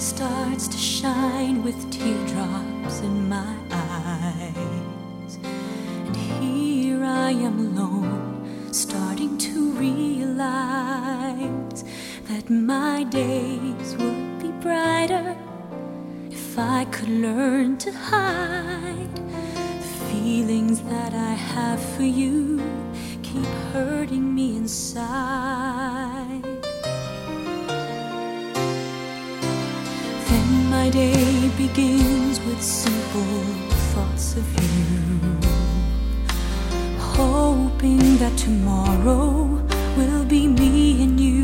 starts to shine with teardrops in my eyes. And here I am alone, starting to realize that my days would be brighter if I could learn to hide the feelings that I have for you keep hurting me inside. My day begins with simple thoughts of you, hoping that tomorrow will be me and you,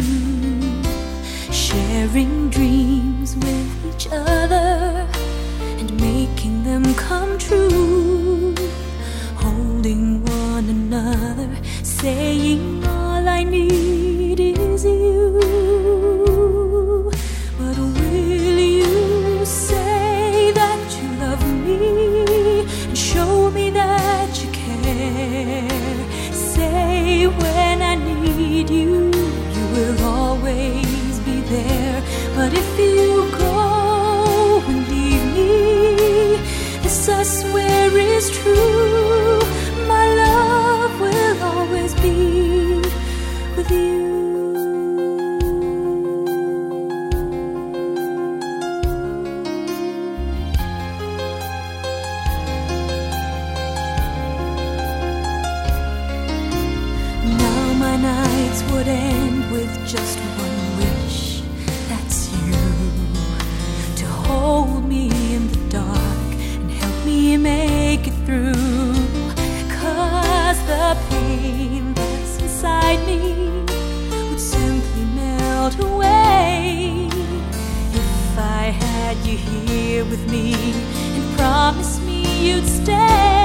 sharing dreams with each other and making them come true, holding one another, saying When I need you, you will always be there. But if you go and leave me, this I swear is true. My love will always be with you. Would end with just one wish. That's you to hold me in the dark and help me make it through. Cause the pain that's inside me would simply melt away if I had you here with me and promised me you'd stay.